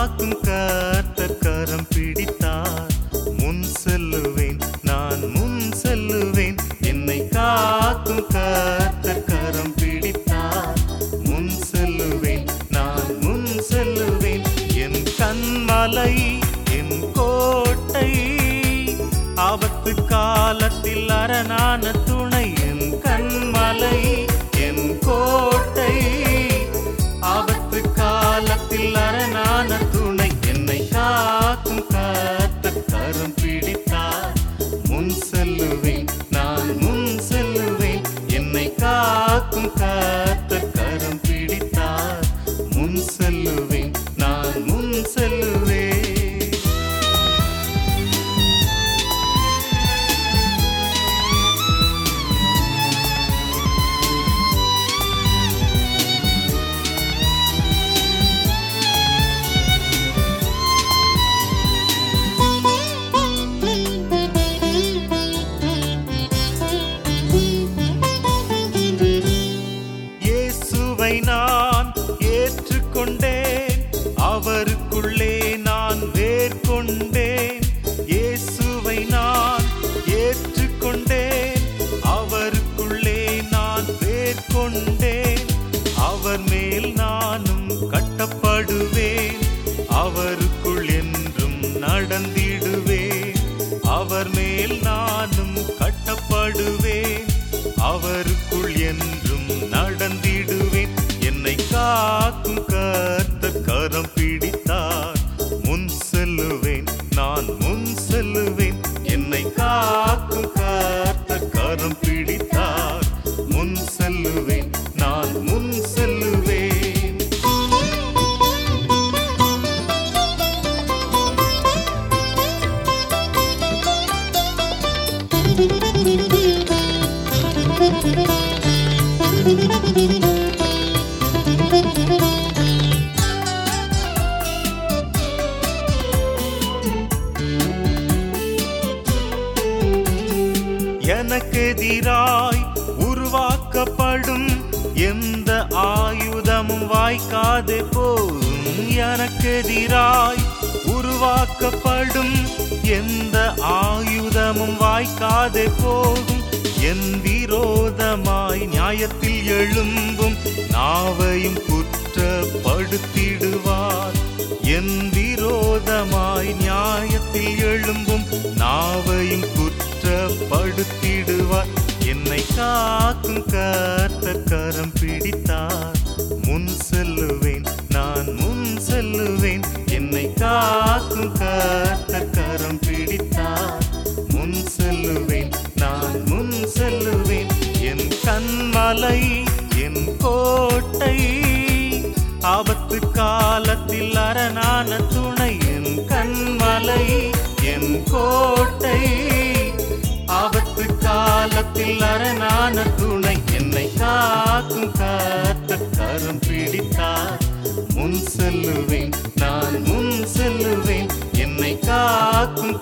காக்கும் கர்த்தர் கரம் பிடித்தார். முன் செல்லுவேன் நான் முன் செல்லுவேன். என்னை காக்கும் கர்த்தர் கரம் பிடித்தார். முன் செல்லுவேன் நான் முன் செல்லுவேன். என் கண்மலை என் கோட்டை ஆபத்து காலத்தில் அரணான துணை. என் கண்மலை காத்த அவருக்குள் என்றும் நடந்திடுவேன் அவர் மேல் நானும் கட்டப்படுவேன். அவருக்குள் என்றும் நடந்திடுவேன். என்னை காக்கும் கர்த்தர் கரம் பிடித்தார். முன் செல்லுவேன் நான் முன் செல்லுவேன். என்னை காக்கும் கர்த்தர் கரம் பிடித்தார். முன் செல்லுவேன். எனக்கு எதிராய் உருவாக்கப்படும் எந்த ஆயுதமும் வாய்க்காது போகும் எனக்கு எதிராய் உருவாக்கப்படும் எந்த ஆயுதம் வாய்க்காதே போகும் என் விரோதமாய் நியாயத்தில் எழும்பும். நாவையும் குற்றப்படுத்திடுவார். என் விரோதமாய் நியாயத்தில் எழும்பும். நாவையும் குற்றப்படுத்திடுவார். என்னை காக்கும் கர்த்த கரம் பிடித்தார். முன் செல்லுவேன் நான் முன் செல்லுவேன். என்னை காக்கும் கர்த்த கரம் பிடித்தார். செல்லுவேன் என் கண்மலை என் கோட்டை ஆபத்து காலத்தில் அரணான துணை. என் கண்மலை என் கோட்டை ஆபத்து காலத்தில் அரணான துணை. என்னை காக்கும் காத்த கரம் பிடித்தார். முன் செல்லுவேன் நான் முன் செல்லுவேன். என்னை காக்கும்